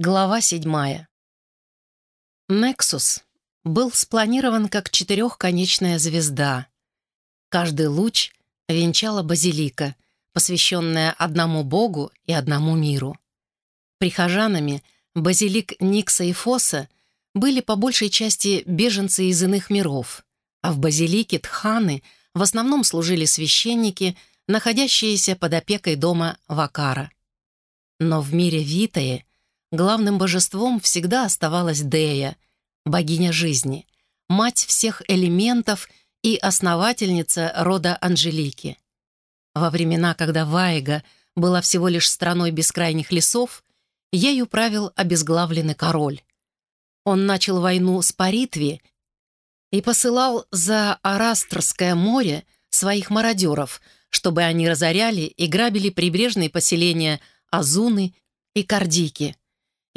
Глава седьмая. «Нексус» был спланирован как четырехконечная звезда. Каждый луч венчала базилика, посвященная одному богу и одному миру. Прихожанами базилик Никса и Фоса были по большей части беженцы из иных миров, а в базилике Тханы в основном служили священники, находящиеся под опекой дома Вакара. Но в мире Витае Главным божеством всегда оставалась Дея, богиня жизни, мать всех элементов и основательница рода Анжелики. Во времена, когда Ваега была всего лишь страной бескрайних лесов, ею правил обезглавленный король. Он начал войну с Паритви и посылал за Арастрское море своих мародеров, чтобы они разоряли и грабили прибрежные поселения Азуны и Кардики –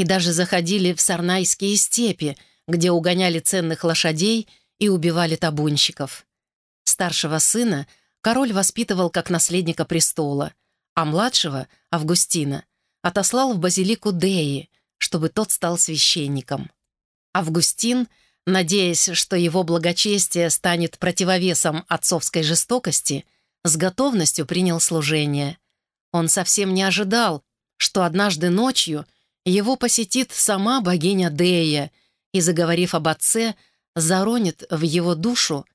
и даже заходили в Сарнайские степи, где угоняли ценных лошадей и убивали табунщиков. Старшего сына король воспитывал как наследника престола, а младшего, Августина, отослал в базилику Деи, чтобы тот стал священником. Августин, надеясь, что его благочестие станет противовесом отцовской жестокости, с готовностью принял служение. Он совсем не ожидал, что однажды ночью — его посетит сама богиня Дея и, заговорив об отце, заронит в его душу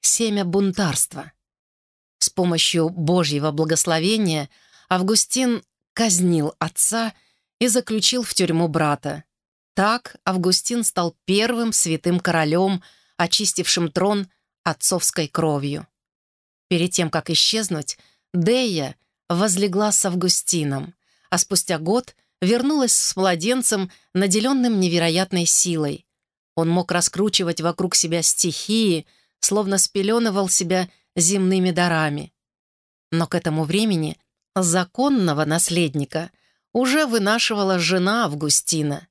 семя бунтарства. С помощью Божьего благословения Августин казнил отца и заключил в тюрьму брата. Так Августин стал первым святым королем, очистившим трон отцовской кровью. Перед тем, как исчезнуть, Дея возлегла с Августином, а спустя год вернулась с младенцем, наделенным невероятной силой. Он мог раскручивать вокруг себя стихии, словно спеленывал себя земными дарами. Но к этому времени законного наследника уже вынашивала жена Августина.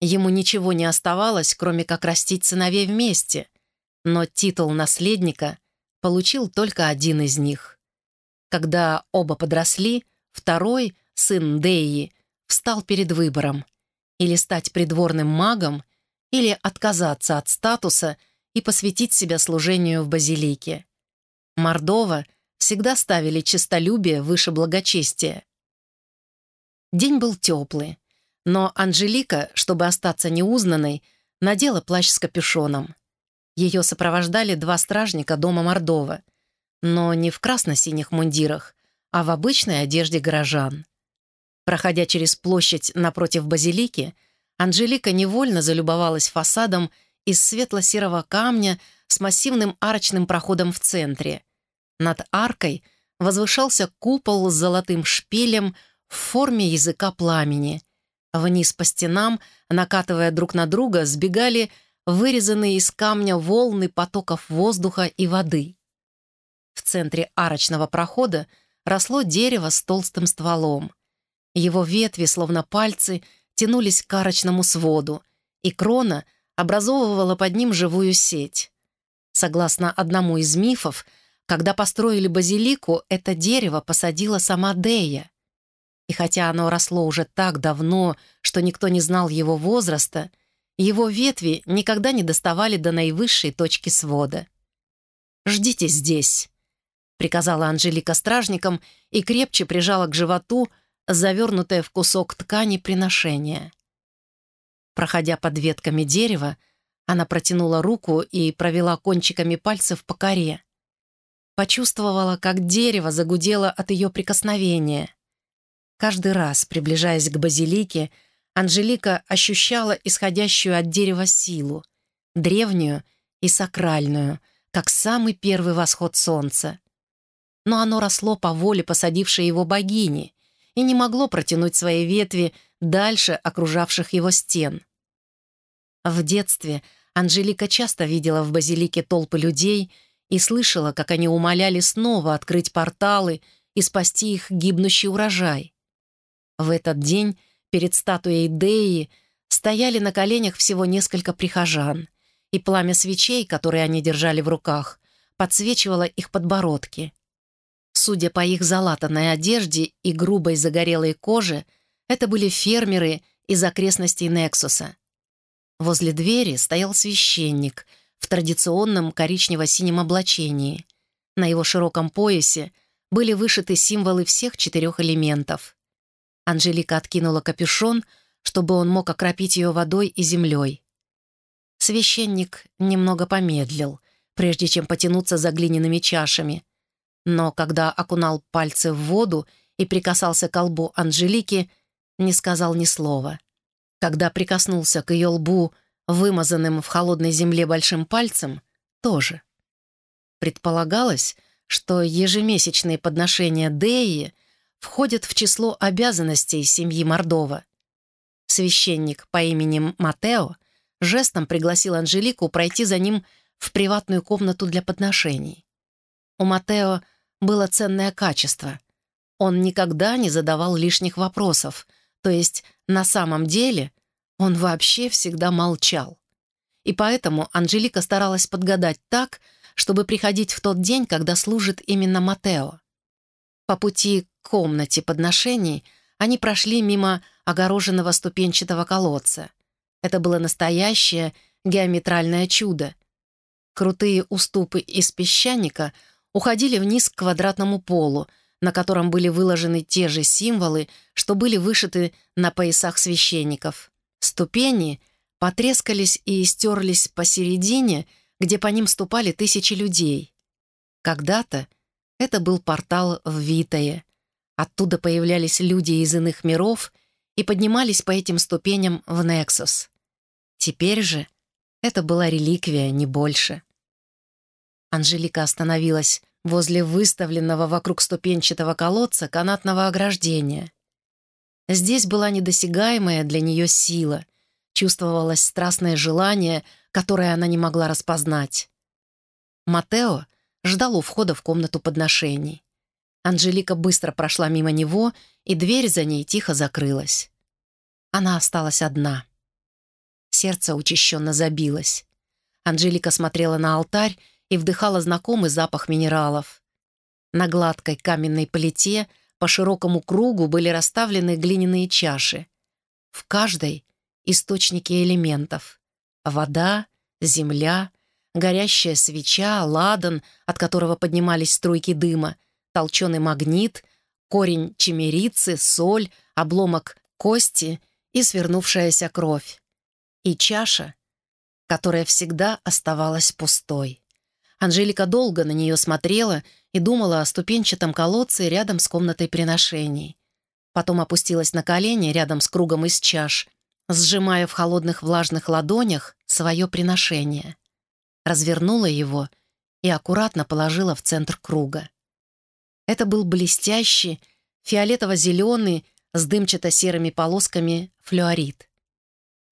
Ему ничего не оставалось, кроме как растить сыновей вместе, но титул наследника получил только один из них. Когда оба подросли, второй, сын Деи, встал перед выбором или стать придворным магом, или отказаться от статуса и посвятить себя служению в базилике. Мордова всегда ставили честолюбие выше благочестия. День был теплый, но Анжелика, чтобы остаться неузнанной, надела плащ с капюшоном. Ее сопровождали два стражника дома Мордова, но не в красно-синих мундирах, а в обычной одежде горожан. Проходя через площадь напротив базилики, Анжелика невольно залюбовалась фасадом из светло-серого камня с массивным арочным проходом в центре. Над аркой возвышался купол с золотым шпилем в форме языка пламени. Вниз по стенам, накатывая друг на друга, сбегали вырезанные из камня волны потоков воздуха и воды. В центре арочного прохода росло дерево с толстым стволом. Его ветви, словно пальцы, тянулись к арочному своду, и крона образовывала под ним живую сеть. Согласно одному из мифов, когда построили базилику, это дерево посадила сама Дея. И хотя оно росло уже так давно, что никто не знал его возраста, его ветви никогда не доставали до наивысшей точки свода. «Ждите здесь», — приказала Анжелика стражникам и крепче прижала к животу завернутое в кусок ткани приношение. Проходя под ветками дерева, она протянула руку и провела кончиками пальцев по коре. Почувствовала, как дерево загудело от ее прикосновения. Каждый раз, приближаясь к базилике, Анжелика ощущала исходящую от дерева силу, древнюю и сакральную, как самый первый восход солнца. Но оно росло по воле посадившей его богини, и не могло протянуть свои ветви дальше окружавших его стен. В детстве Анжелика часто видела в базилике толпы людей и слышала, как они умоляли снова открыть порталы и спасти их гибнущий урожай. В этот день перед статуей Деи стояли на коленях всего несколько прихожан, и пламя свечей, которые они держали в руках, подсвечивало их подбородки. Судя по их залатанной одежде и грубой загорелой коже, это были фермеры из окрестностей Нексуса. Возле двери стоял священник в традиционном коричнево-синем облачении. На его широком поясе были вышиты символы всех четырех элементов. Анжелика откинула капюшон, чтобы он мог окропить ее водой и землей. Священник немного помедлил, прежде чем потянуться за глиняными чашами. Но когда окунал пальцы в воду и прикасался к лбу Анжелики, не сказал ни слова. Когда прикоснулся к ее лбу, вымазанным в холодной земле большим пальцем, тоже. Предполагалось, что ежемесячные подношения Деи входят в число обязанностей семьи Мордова. Священник по имени Матео жестом пригласил Анжелику пройти за ним в приватную комнату для подношений. У Матео было ценное качество. Он никогда не задавал лишних вопросов, то есть на самом деле он вообще всегда молчал. И поэтому Анжелика старалась подгадать так, чтобы приходить в тот день, когда служит именно Матео. По пути к комнате подношений они прошли мимо огороженного ступенчатого колодца. Это было настоящее геометральное чудо. Крутые уступы из песчаника уходили вниз к квадратному полу, на котором были выложены те же символы, что были вышиты на поясах священников. Ступени потрескались и стерлись посередине, где по ним ступали тысячи людей. Когда-то это был портал в Витае. Оттуда появлялись люди из иных миров и поднимались по этим ступеням в Нексус. Теперь же это была реликвия, не больше. Анжелика остановилась возле выставленного вокруг ступенчатого колодца канатного ограждения. Здесь была недосягаемая для нее сила, чувствовалось страстное желание, которое она не могла распознать. Матео ждал у входа в комнату подношений. Анжелика быстро прошла мимо него, и дверь за ней тихо закрылась. Она осталась одна. Сердце учащенно забилось. Анжелика смотрела на алтарь и вдыхала знакомый запах минералов. На гладкой каменной плите по широкому кругу были расставлены глиняные чаши. В каждой — источники элементов. Вода, земля, горящая свеча, ладан, от которого поднимались струйки дыма, толченый магнит, корень чемерицы, соль, обломок кости и свернувшаяся кровь. И чаша, которая всегда оставалась пустой. Анжелика долго на нее смотрела и думала о ступенчатом колодце рядом с комнатой приношений. Потом опустилась на колени рядом с кругом из чаш, сжимая в холодных влажных ладонях свое приношение. Развернула его и аккуратно положила в центр круга. Это был блестящий, фиолетово-зеленый, с дымчато-серыми полосками флюорит.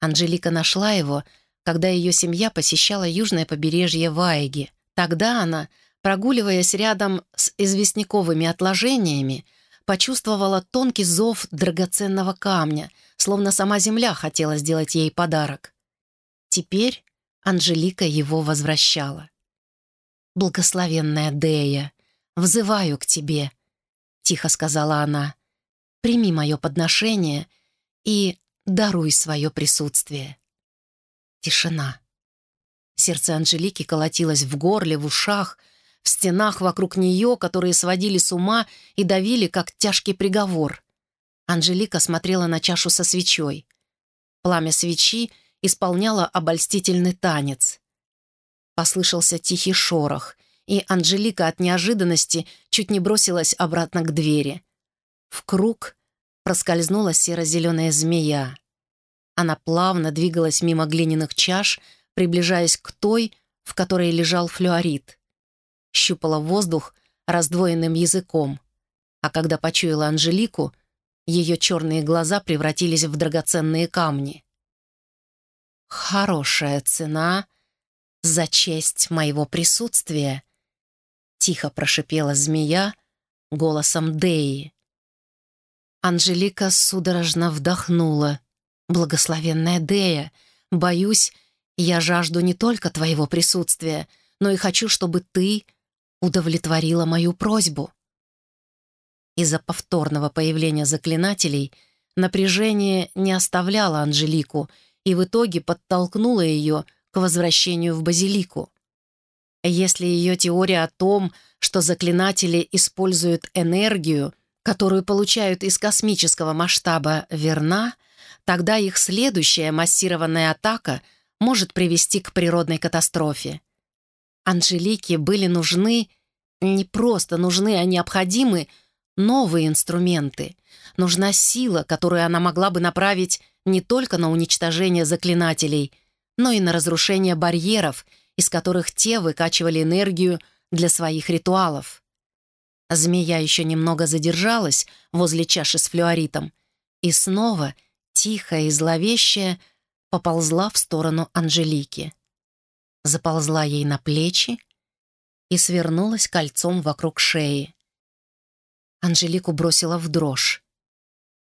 Анжелика нашла его, когда ее семья посещала южное побережье Ваеги, Тогда она, прогуливаясь рядом с известняковыми отложениями, почувствовала тонкий зов драгоценного камня, словно сама земля хотела сделать ей подарок. Теперь Анжелика его возвращала. «Благословенная Дея, взываю к тебе», — тихо сказала она. «Прими мое подношение и даруй свое присутствие». Тишина. Сердце Анжелики колотилось в горле, в ушах, в стенах вокруг нее, которые сводили с ума и давили, как тяжкий приговор. Анжелика смотрела на чашу со свечой. Пламя свечи исполняло обольстительный танец. Послышался тихий шорох, и Анжелика от неожиданности чуть не бросилась обратно к двери. В круг проскользнула серо-зеленая змея. Она плавно двигалась мимо глиняных чаш, приближаясь к той, в которой лежал флюорит. Щупала воздух раздвоенным языком, а когда почуяла Анжелику, ее черные глаза превратились в драгоценные камни. «Хорошая цена за честь моего присутствия», — тихо прошипела змея голосом Деи. Анжелика судорожно вдохнула. «Благословенная Дея, боюсь, я жажду не только твоего присутствия, но и хочу, чтобы ты удовлетворила мою просьбу». Из-за повторного появления заклинателей Напряжение не оставляло Анжелику и в итоге подтолкнуло ее к возвращению в базилику. Если ее теория о том, что заклинатели используют энергию, которую получают из космического масштаба, верна, тогда их следующая массированная атака может привести к природной катастрофе. Анжелике были нужны, не просто нужны, а необходимы новые инструменты. Нужна сила, которую она могла бы направить не только на уничтожение заклинателей, но и на разрушение барьеров, из которых те выкачивали энергию для своих ритуалов. Змея еще немного задержалась возле чаши с флюоритом и снова, тихая и зловещая, поползла в сторону Анжелики. Заползла ей на плечи и свернулась кольцом вокруг шеи. Анжелику бросила в дрожь.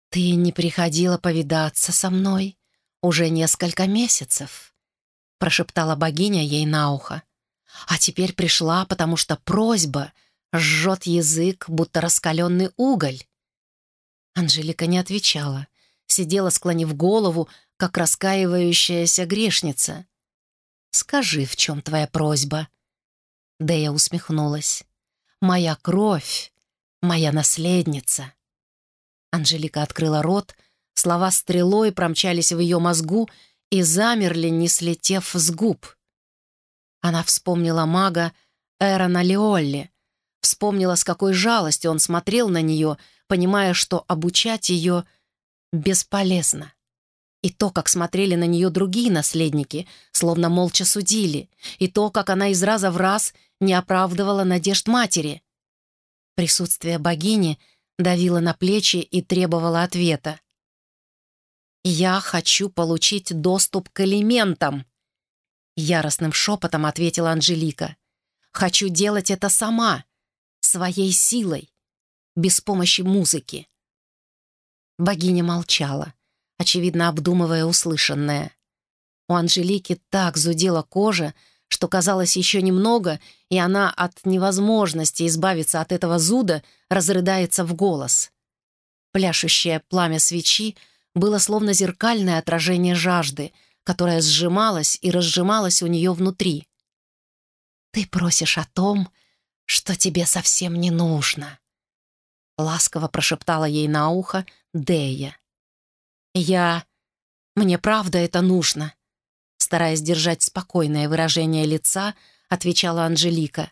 «Ты не приходила повидаться со мной уже несколько месяцев», прошептала богиня ей на ухо. «А теперь пришла, потому что просьба жжет язык, будто раскаленный уголь». Анжелика не отвечала, сидела, склонив голову, как раскаивающаяся грешница. «Скажи, в чем твоя просьба?» Дэя усмехнулась. «Моя кровь, моя наследница». Анжелика открыла рот, слова стрелой промчались в ее мозгу и замерли, не слетев с губ. Она вспомнила мага Эрона Леолли, вспомнила, с какой жалостью он смотрел на нее, понимая, что обучать ее бесполезно. И то, как смотрели на нее другие наследники, словно молча судили, и то, как она из раза в раз не оправдывала надежд матери. Присутствие богини давило на плечи и требовало ответа. «Я хочу получить доступ к элементам», — яростным шепотом ответила Анжелика. «Хочу делать это сама, своей силой, без помощи музыки». Богиня молчала очевидно обдумывая услышанное. У Анжелики так зудела кожа, что казалось еще немного, и она от невозможности избавиться от этого зуда разрыдается в голос. Пляшущее пламя свечи было словно зеркальное отражение жажды, которая сжималась и разжималась у нее внутри. «Ты просишь о том, что тебе совсем не нужно», — ласково прошептала ей на ухо Дея. «Я... Мне правда это нужно», стараясь держать спокойное выражение лица, отвечала Анжелика.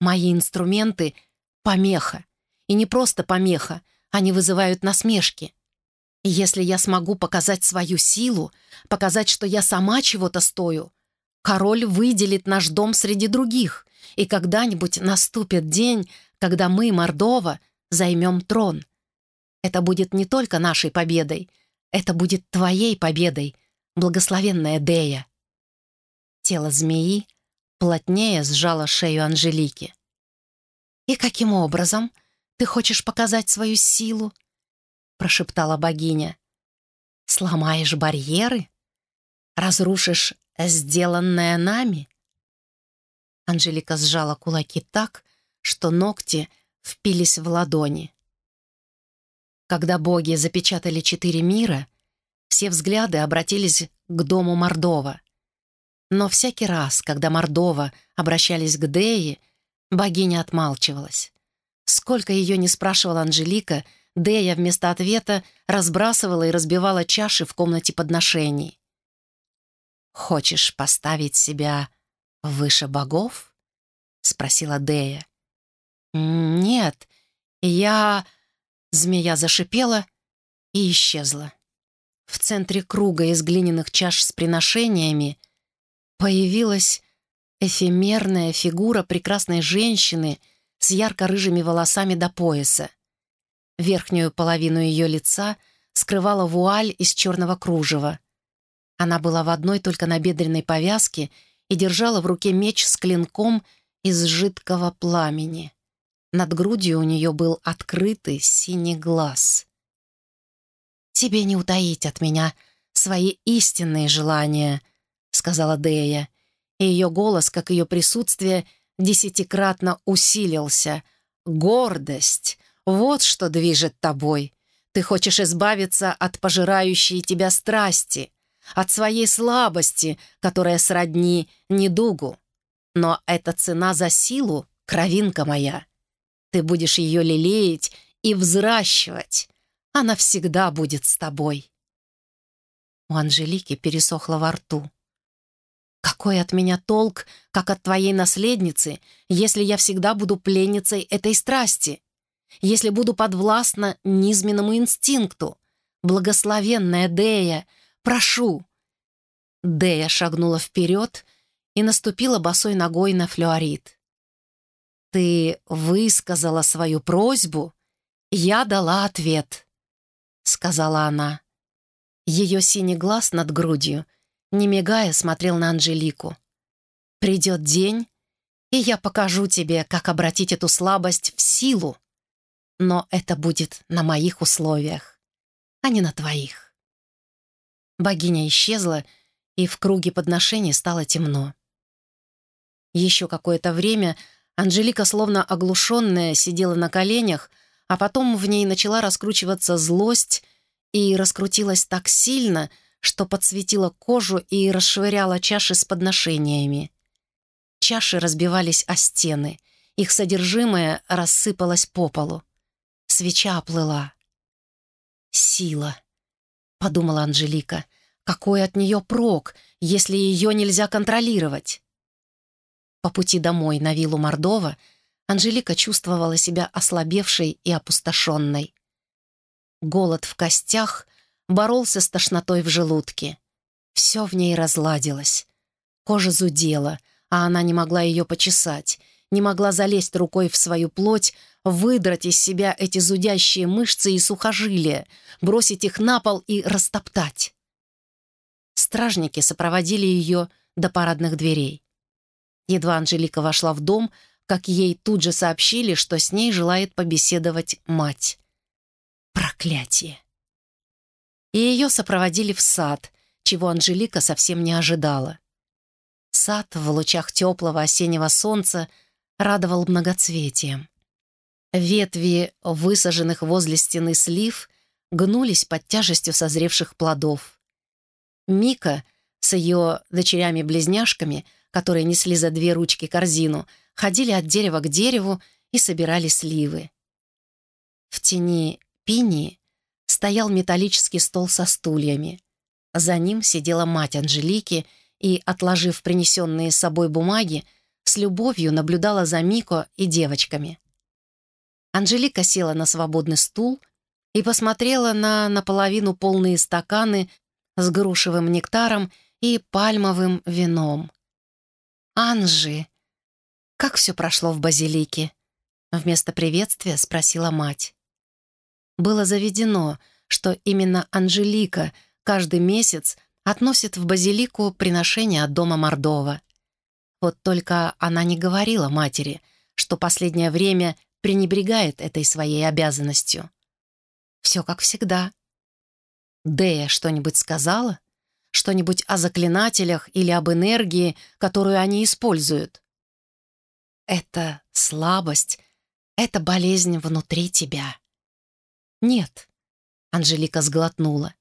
«Мои инструменты — помеха. И не просто помеха, они вызывают насмешки. Если я смогу показать свою силу, показать, что я сама чего-то стою, король выделит наш дом среди других, и когда-нибудь наступит день, когда мы, Мордова, займем трон. Это будет не только нашей победой — это будет твоей победой, благословенная Дея». Тело змеи плотнее сжало шею Анжелики. «И каким образом ты хочешь показать свою силу?» — прошептала богиня. «Сломаешь барьеры? Разрушишь сделанное нами?» Анжелика сжала кулаки так, что ногти впились в ладони. Когда боги запечатали четыре мира, все взгляды обратились к дому Мордова. Но всякий раз, когда Мордова обращались к Дее, богиня отмалчивалась. Сколько ее не спрашивала Анжелика, Дея вместо ответа разбрасывала и разбивала чаши в комнате подношений. «Хочешь поставить себя выше богов?» — спросила Дея. «Нет, я...» Змея зашипела и исчезла. В центре круга из глиняных чаш с приношениями появилась эфемерная фигура прекрасной женщины с ярко-рыжими волосами до пояса. Верхнюю половину ее лица скрывала вуаль из черного кружева. Она была в одной только набедренной повязке и держала в руке меч с клинком из жидкого пламени. Над грудью у нее был открытый синий глаз. «Тебе не утаить от меня свои истинные желания», — сказала Дея, и ее голос, как ее присутствие, десятикратно усилился. «Гордость! Вот что движет тобой. Ты хочешь избавиться от пожирающей тебя страсти, от своей слабости, которая сродни недугу. Но это цена за силу, кровинка моя. Ты будешь ее лелеять и взращивать. Она всегда будет с тобой. У Анжелики пересохло во рту. «Какой от меня толк, как от твоей наследницы, если я всегда буду пленницей этой страсти? Если буду подвластна низменному инстинкту? Благословенная Дея, прошу!» Дея шагнула вперед и наступила босой ногой на флюорит. «Ты высказала свою просьбу, я дала ответ», — сказала она. Ее синий глаз над грудью, не мигая, смотрел на Анжелику. «Придет день, и я покажу тебе, как обратить эту слабость в силу. Но это будет на моих условиях, а не на твоих». Богиня исчезла, и в круге подношений стало темно. Еще какое-то время Анжелика, словно оглушенная, сидела на коленях, а потом в ней начала раскручиваться злость и раскрутилась так сильно, что подсветила кожу и расшвыряла чаши с подношениями. Чаши разбивались о стены, их содержимое рассыпалось по полу. Свеча оплыла. «Сила», — подумала Анжелика, — «какой от нее прок, если ее нельзя контролировать?» По пути домой на виллу Мордова Анжелика чувствовала себя ослабевшей и опустошенной. Голод в костях боролся с тошнотой в желудке. Все в ней разладилось. Кожа зудела, а она не могла ее почесать, не могла залезть рукой в свою плоть, выдрать из себя эти зудящие мышцы и сухожилия, бросить их на пол и растоптать. Стражники сопроводили ее до парадных дверей. Едва Анжелика вошла в дом, как ей тут же сообщили, что с ней желает побеседовать мать. Проклятие! И ее сопроводили в сад, чего Анжелика совсем не ожидала. Сад в лучах теплого осеннего солнца радовал многоцветием. Ветви, высаженных возле стены слив, гнулись под тяжестью созревших плодов. Мика с ее дочерями-близняшками, которые несли за две ручки корзину, ходили от дерева к дереву и собирали сливы. В тени пинии стоял металлический стол со стульями. За ним сидела мать Анжелики и, отложив принесенные с собой бумаги, с любовью наблюдала за Мико и девочками. Анжелика села на свободный стул и посмотрела на наполовину полные стаканы с грушевым нектаром и пальмовым вином. «Анжи, как все прошло в базилике?» Вместо приветствия спросила мать. Было заведено, что именно Анжелика каждый месяц относит в базилику приношение от дома Мордова. Вот только она не говорила матери, что последнее время пренебрегает этой своей обязанностью. Все как всегда. Дея что-нибудь сказала? Что-нибудь о заклинателях или об энергии, которую они используют? Это слабость, это болезнь внутри тебя. «Нет», — Анжелика сглотнула.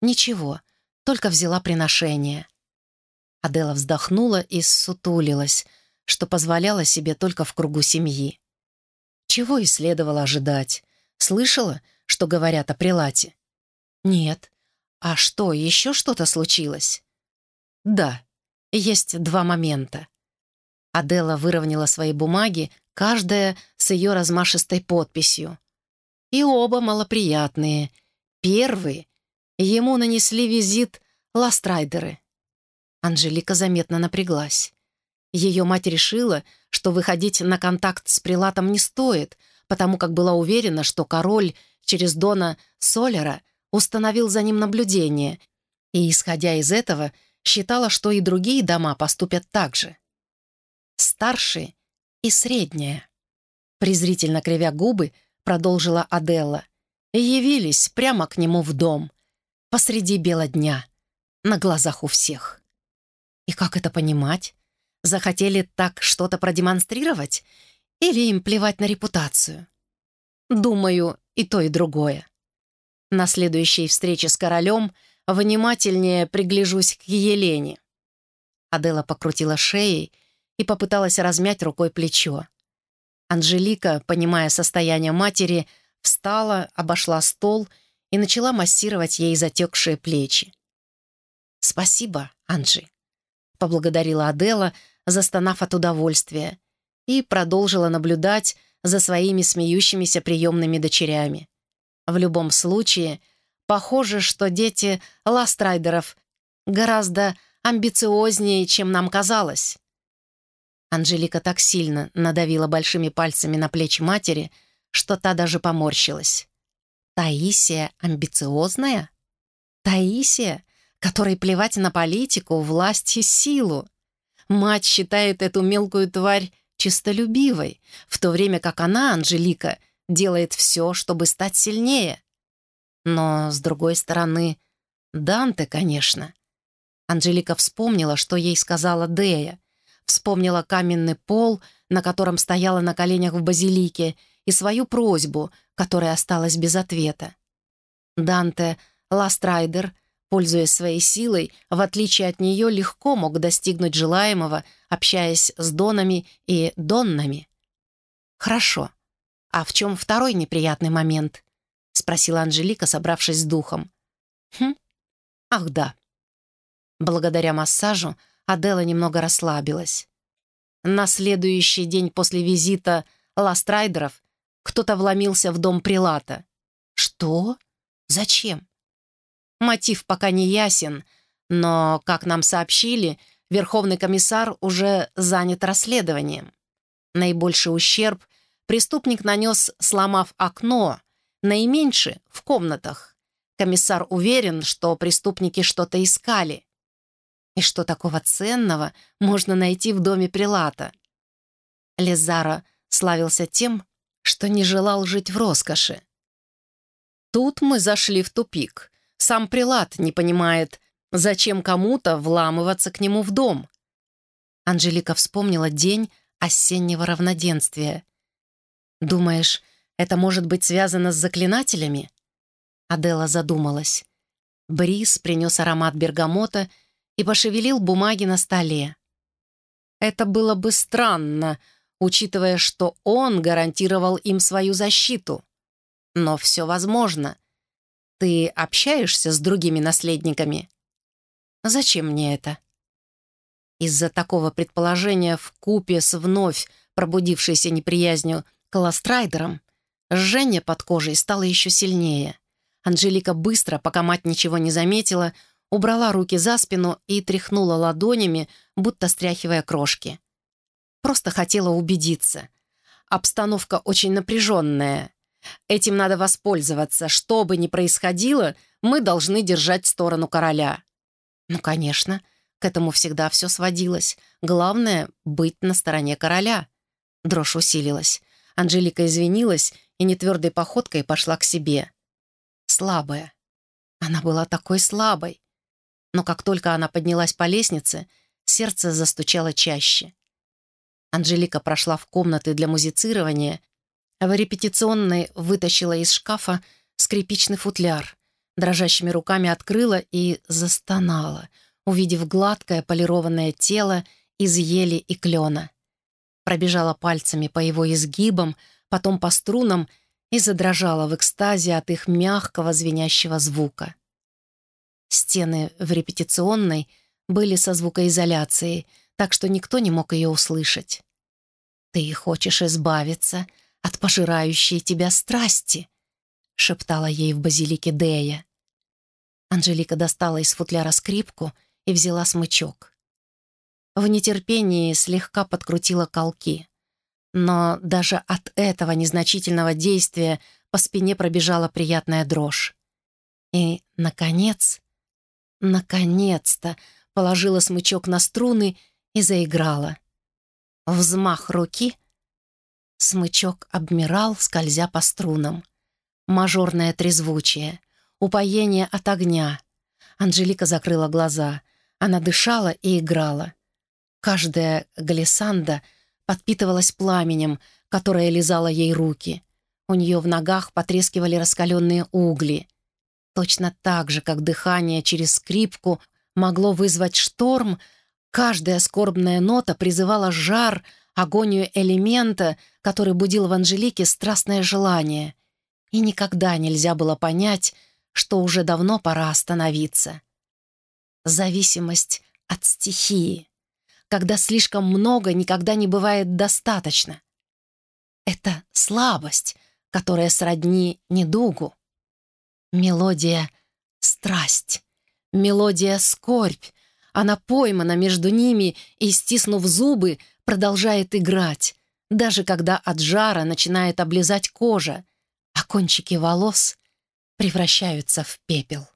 «Ничего, только взяла приношение». Адела вздохнула и ссутулилась, что позволяла себе только в кругу семьи. Чего и следовало ожидать. Слышала, что говорят о прилате? Нет. А что, еще что-то случилось? Да, есть два момента. Адела выровняла свои бумаги, каждая с ее размашистой подписью. И оба малоприятные. Первый ему нанесли визит ластрайдеры. Анжелика заметно напряглась. Ее мать решила, что выходить на контакт с прилатом не стоит, потому как была уверена, что король через Дона Солера установил за ним наблюдение, и, исходя из этого, считала, что и другие дома поступят так же. Старшие и средняя. Презрительно кривя губы, продолжила Аделла, явились прямо к нему в дом, посреди бела дня, на глазах у всех. И как это понимать? Захотели так что-то продемонстрировать? Или им плевать на репутацию? Думаю, и то, и другое. На следующей встрече с королем внимательнее пригляжусь к Елене. Адела покрутила шеей и попыталась размять рукой плечо. Анжелика, понимая состояние матери, встала, обошла стол и начала массировать ей затекшие плечи. «Спасибо, Анжи», — поблагодарила Адела, застонав от удовольствия, и продолжила наблюдать за своими смеющимися приемными дочерями. В любом случае, похоже, что дети ластрайдеров гораздо амбициознее, чем нам казалось. Анжелика так сильно надавила большими пальцами на плечи матери, что та даже поморщилась. Таисия амбициозная? Таисия, которой плевать на политику, власть и силу. Мать считает эту мелкую тварь чистолюбивой, в то время как она, Анжелика, делает все, чтобы стать сильнее. Но, с другой стороны, Данте, конечно. Анжелика вспомнила, что ей сказала Дея, вспомнила каменный пол, на котором стояла на коленях в базилике, и свою просьбу, которая осталась без ответа. Данте Ластрайдер, пользуясь своей силой, в отличие от нее, легко мог достигнуть желаемого, общаясь с донами и доннами. «Хорошо. А в чем второй неприятный момент?» — спросила Анжелика, собравшись с духом. «Хм? Ах, да». Благодаря массажу Адела немного расслабилась. На следующий день после визита Ластрайдеров кто-то вломился в дом Прилата. Что? Зачем? Мотив пока не ясен, но, как нам сообщили, Верховный комиссар уже занят расследованием. Наибольший ущерб преступник нанес, сломав окно, наименьший — в комнатах. Комиссар уверен, что преступники что-то искали. И что такого ценного можно найти в доме Прилата? Лезара славился тем, что не желал жить в роскоши. Тут мы зашли в тупик. Сам Прилат не понимает, зачем кому-то вламываться к нему в дом. Анжелика вспомнила день осеннего равноденствия. «Думаешь, это может быть связано с заклинателями?» Адела задумалась. Бриз принес аромат бергамота и пошевелил бумаги на столе. Это было бы странно, учитывая, что он гарантировал им свою защиту. Но все возможно. Ты общаешься с другими наследниками? Зачем мне это? Из-за такого предположения в купе с вновь пробудившейся неприязнью к Ластрайдерам Женя под кожей стала еще сильнее. Анжелика быстро, пока мать ничего не заметила, убрала руки за спину и тряхнула ладонями, будто стряхивая крошки. Просто хотела убедиться. Обстановка очень напряженная. Этим надо воспользоваться. Что бы ни происходило, мы должны держать сторону короля. Ну, конечно, к этому всегда все сводилось. Главное — быть на стороне короля. Дрожь усилилась. Анжелика извинилась и нетвердой походкой пошла к себе. Слабая. Она была такой слабой но как только она поднялась по лестнице, сердце застучало чаще. Анжелика прошла в комнаты для музицирования, а в репетиционной вытащила из шкафа скрипичный футляр, дрожащими руками открыла и застонала, увидев гладкое полированное тело из ели и клена. Пробежала пальцами по его изгибам, потом по струнам и задрожала в экстазе от их мягкого звенящего звука. Стены в репетиционной были со звукоизоляцией, так что никто не мог ее услышать. «Ты хочешь избавиться от пожирающей тебя страсти», — шептала ей в базилике Дея. Анжелика достала из футляра скрипку и взяла смычок. В нетерпении слегка подкрутила колки. Но даже от этого незначительного действия по спине пробежала приятная дрожь. И, наконец, Наконец-то положила смычок на струны и заиграла. Взмах руки. Смычок обмирал, скользя по струнам. Мажорное трезвучие, упоение от огня. Анжелика закрыла глаза. Она дышала и играла. Каждая глиссанда подпитывалась пламенем, которое лизало ей руки. У нее в ногах потрескивали раскаленные угли. Точно так же, как дыхание через скрипку могло вызвать шторм, каждая скорбная нота призывала жар, агонию элемента, который будил в Анжелике страстное желание. И никогда нельзя было понять, что уже давно пора остановиться. Зависимость от стихии. Когда слишком много, никогда не бывает достаточно. Это слабость, которая сродни недугу. Мелодия — страсть. Мелодия — скорбь. Она поймана между ними и, стиснув зубы, продолжает играть, даже когда от жара начинает облизать кожа, а кончики волос превращаются в пепел.